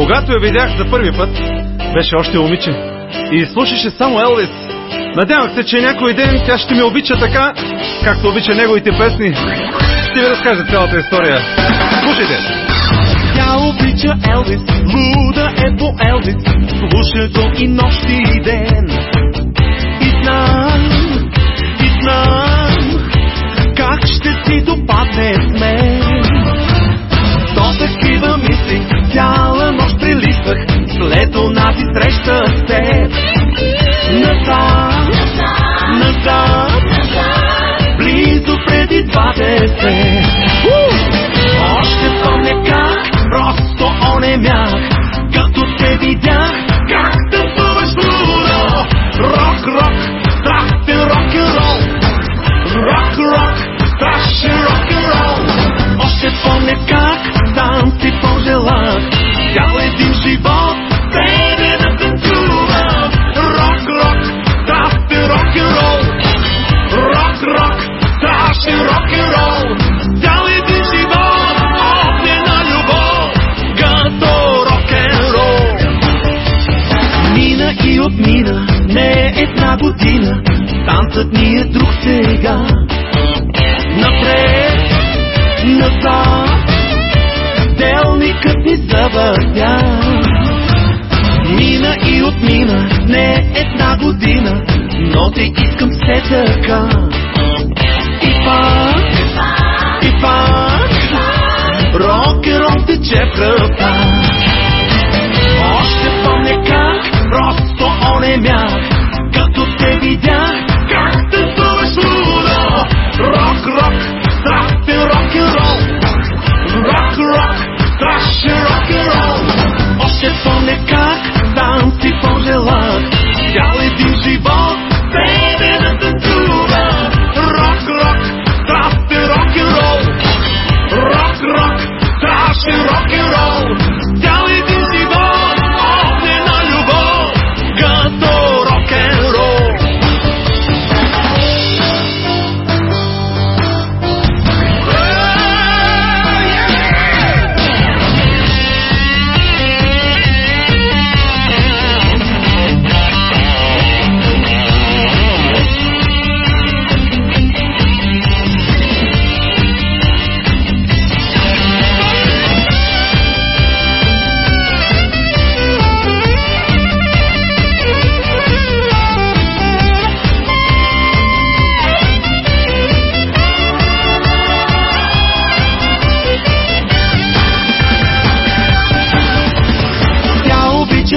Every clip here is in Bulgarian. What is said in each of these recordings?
Когато я видях за първи път, беше още момиче и слушаше само Елвис. Надявах се, че някой ден тя ще ме обича така, както обича неговите песни. Ще ви разкажа цялата история. Слушайте! Тя обича Елвис, луда е по Елвис, слуша го и нощ и ден. parece. Отмина, не една година, танцът ни е друг сега. Напред, назад, делникът ни завъртя. Мина и отмина, не една година, но те искам все така.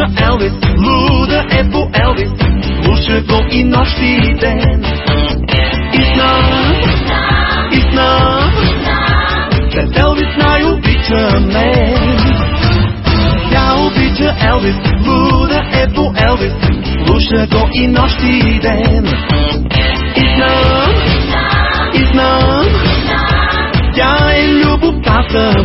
Обича Елвис, луда е по Елвис, слуша го и нощ и ден. И знам, и знам, че Елвис най-обича мен. Тя обича Елвис, луда е по Елвис, слуша го и нощ и ден. И знам, и знам, тя е любовта.